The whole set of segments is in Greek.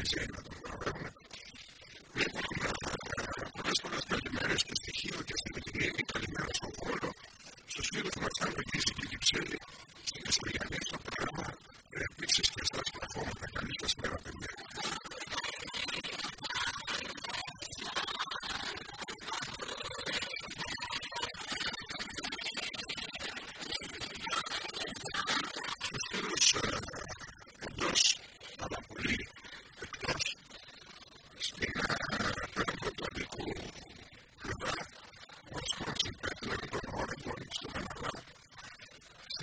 appreciate it.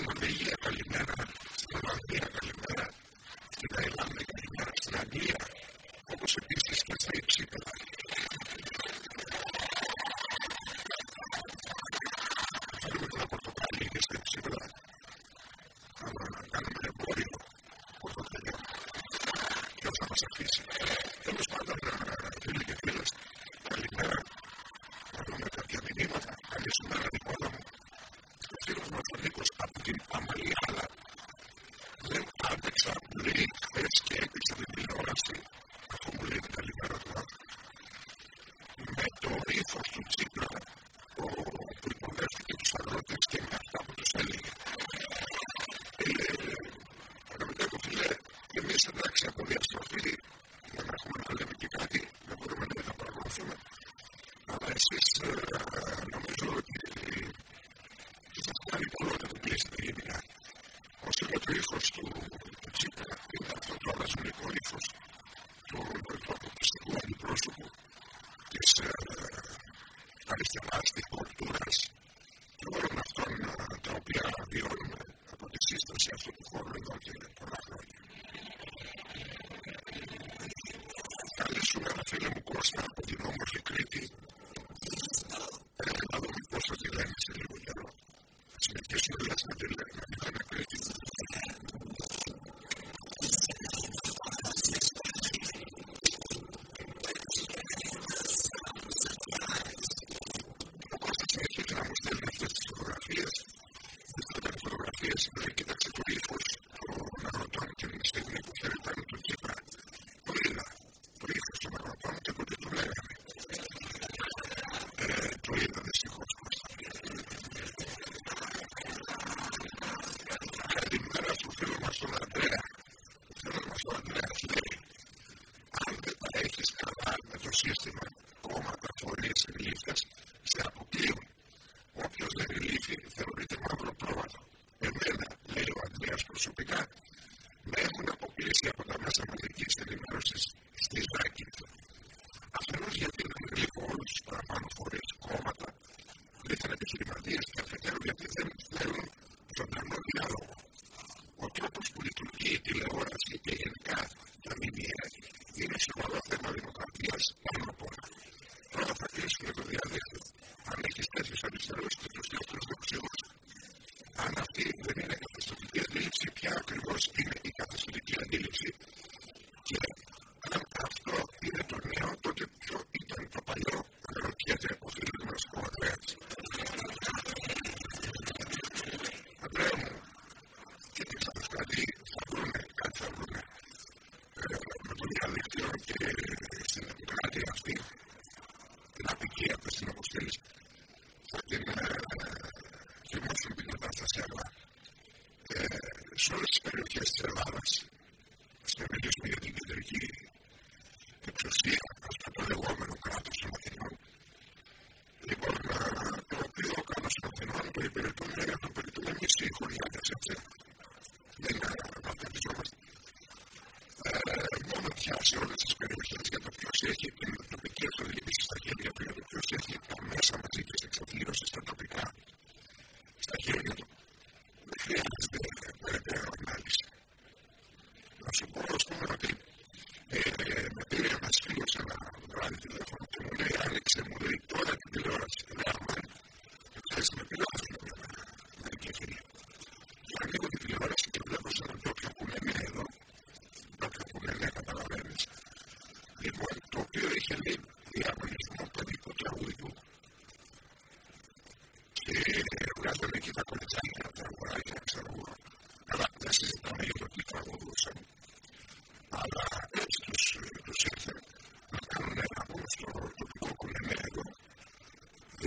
Thank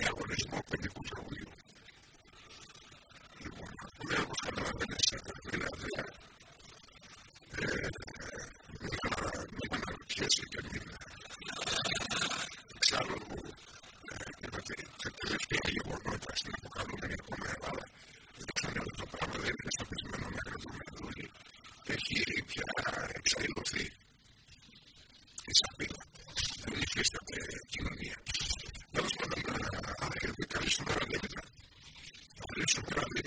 yeah, we're лишь украли.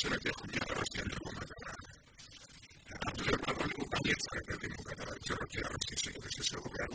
ξέρω ότι έχω μια αρρώστια λίγο μεγάλα. Αν του λέω να λίγο παλίτσα, παιδί μου, κατά ξέρω τι αρρώστια σε και δεν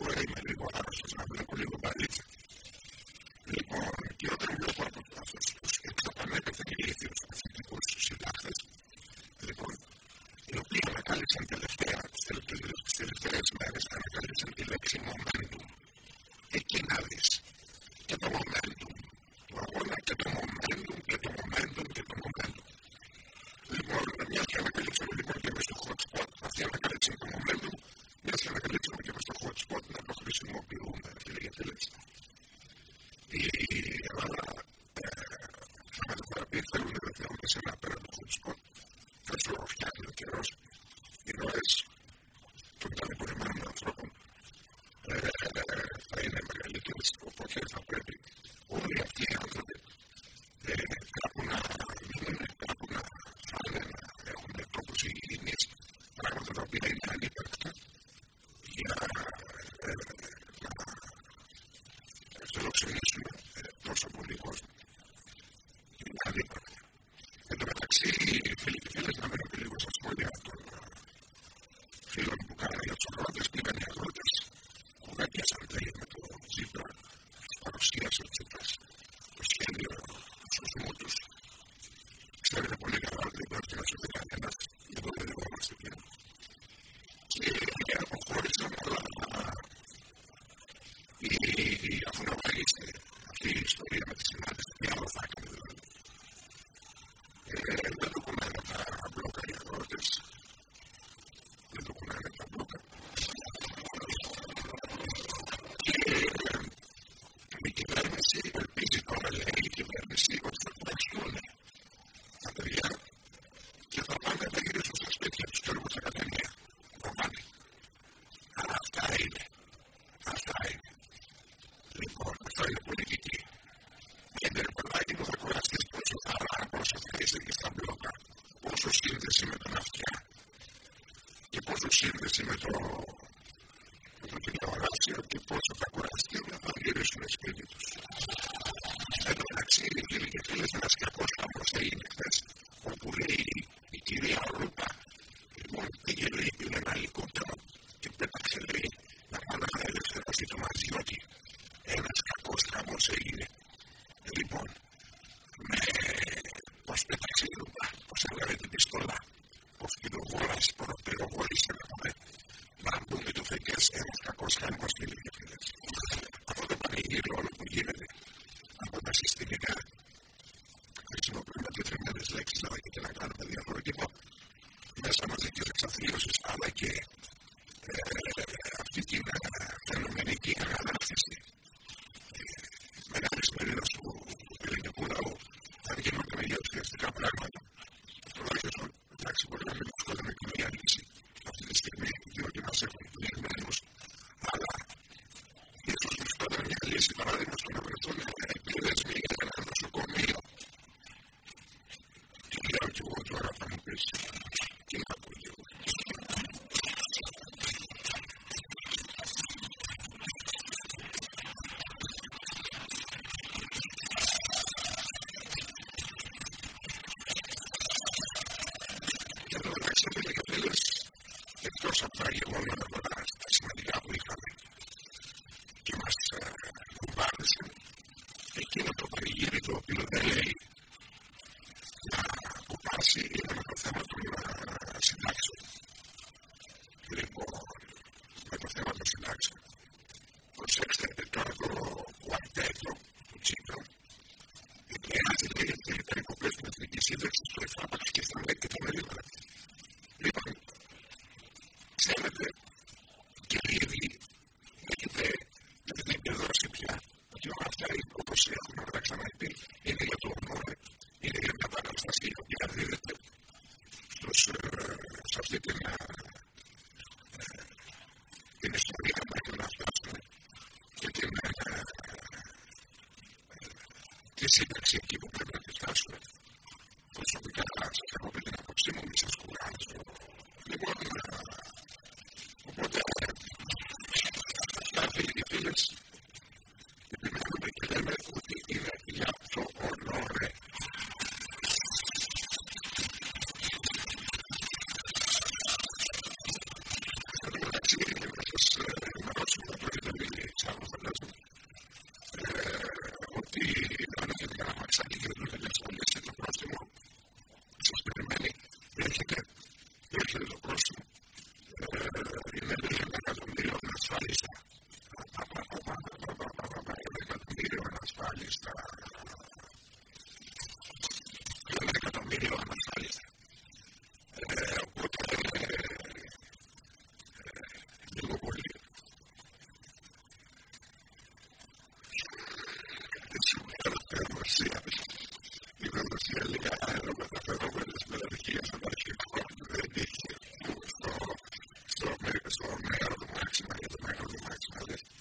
του σύνδεση με το, με το τηλεοράσιο και πόσο θα κουραστεί να θα γυρίσουν σπίτι τους. Εν τω μεταξύ, κύριοι και φίλες, ένα κακό χαμό έγινε χθες, όπου λέει η κυρία Ρούπα, λοιπόν, δεν γελεί, πήρε ένα Προσέξτε, πλαίσιο που φέρουμε την οικονομία στην ανάπτυξη να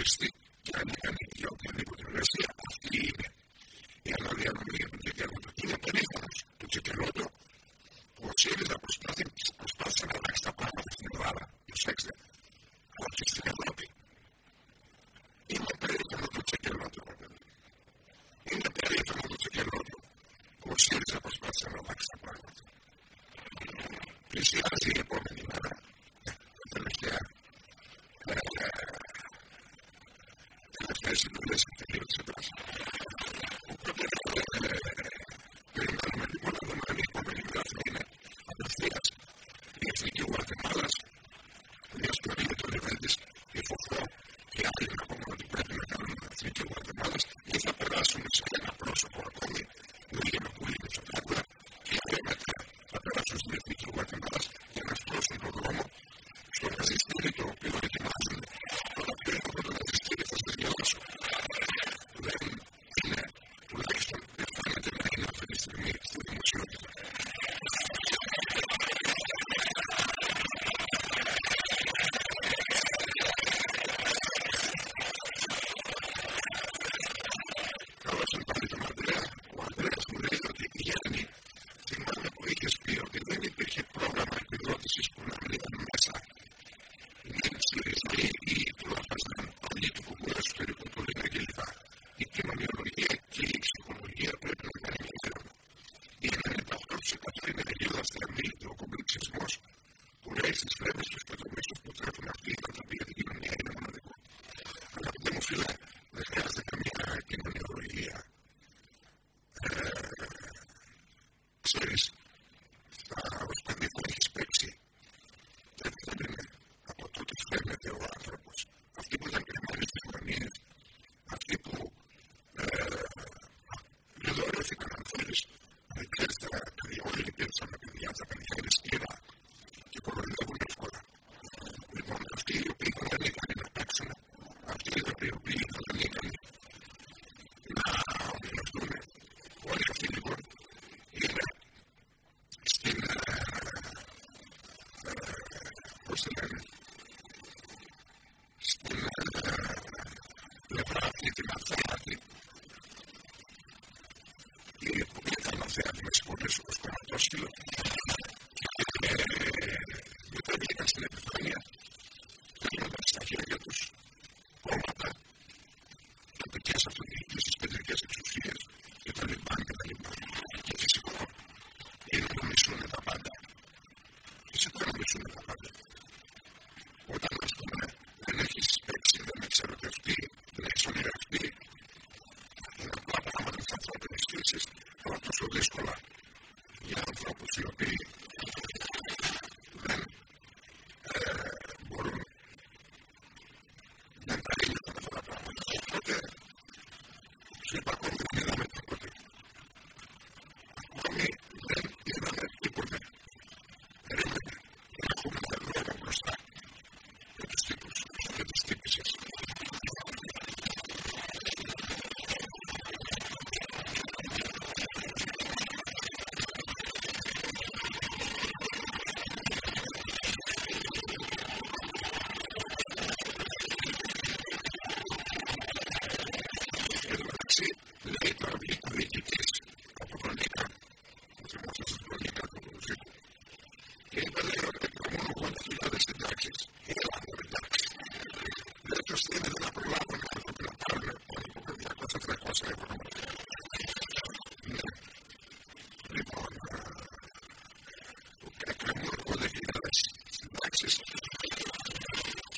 because the Στα Στρεμή, ο κομπλεξισμό που λέει στις to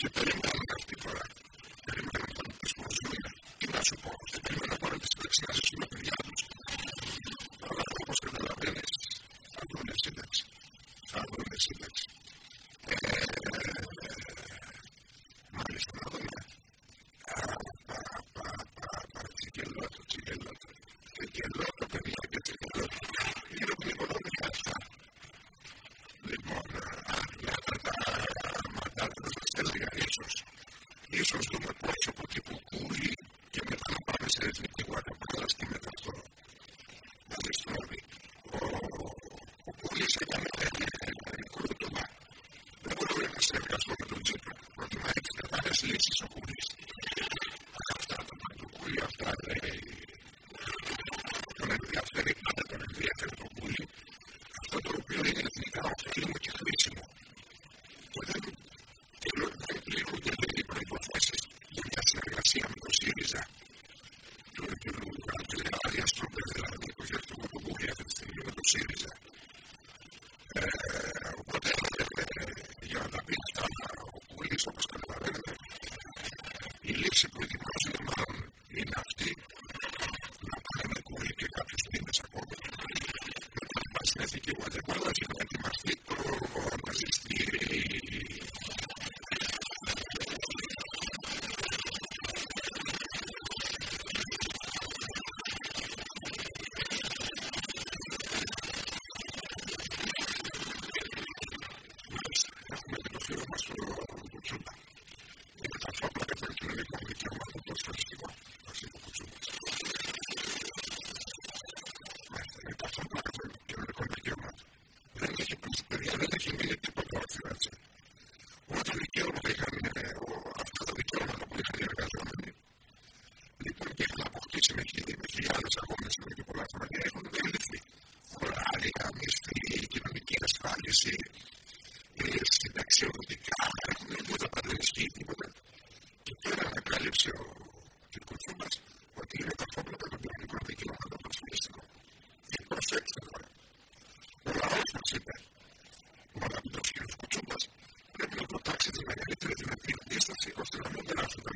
you're putting Jesus Gracias. και τα παιδιά τους ίδιους τα παιδιά τους ίδιους τα παιδιά τους ίδιους τα φόβουνα τα πλάκα και τα πλήματά τους ίδιους τα πλήματά τους ίδιους τα πλήματά τους ίδιους τα πλήματά τους ίδιους τα πλήματά τους ίδιου τα να τους ίδιου τα πλήματά τους ίδιου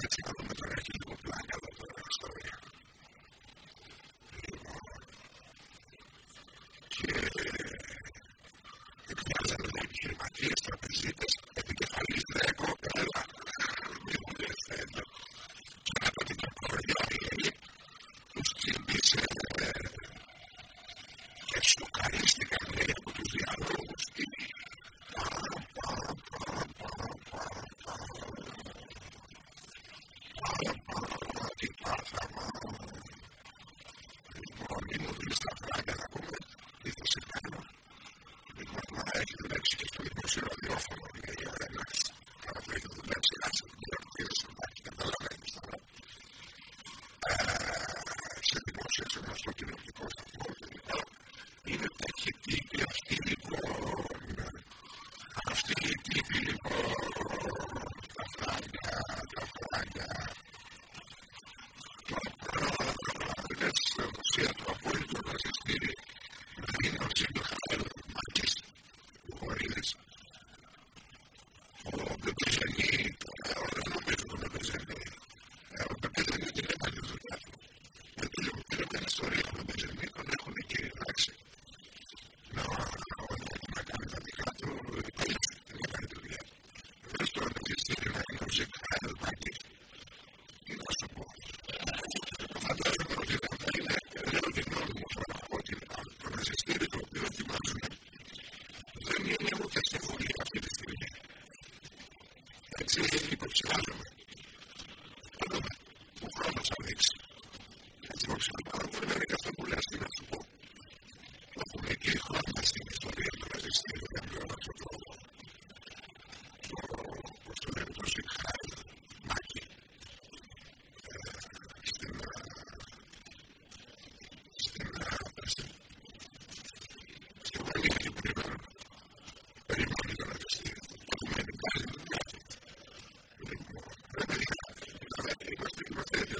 Спасибо. έτσι, υποψηφιάζει Russia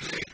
Thursday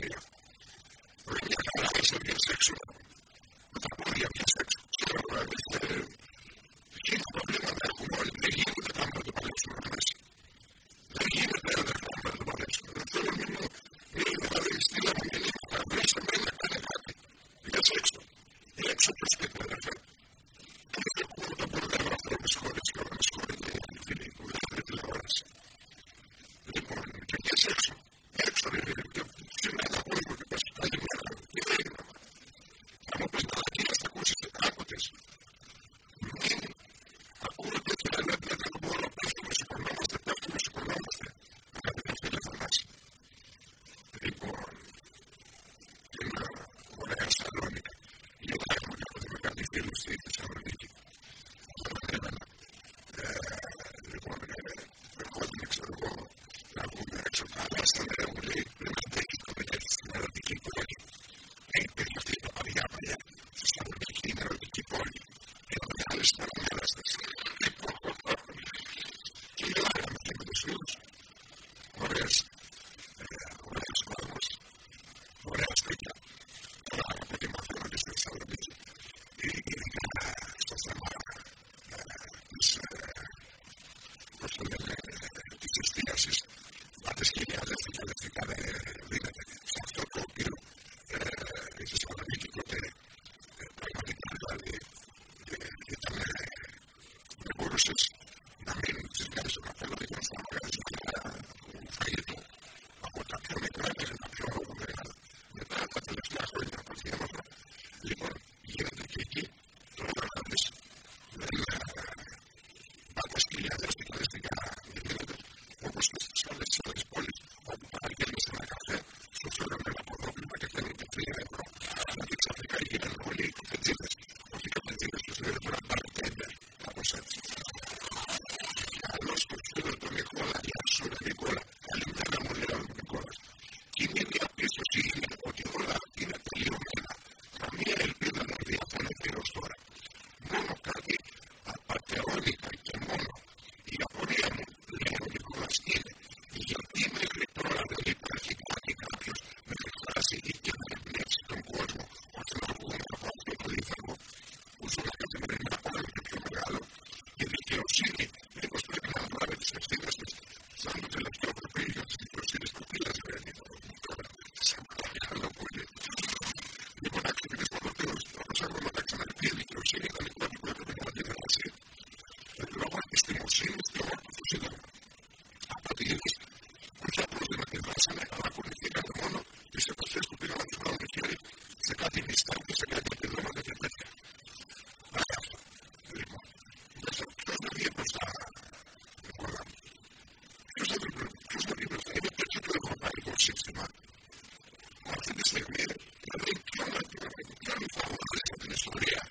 Ορία. Ορία, αλλά είσαι διασέξουρα. verses. αυτή τη στιγμή, δηλαδή, ποιο να κάνει ιστορία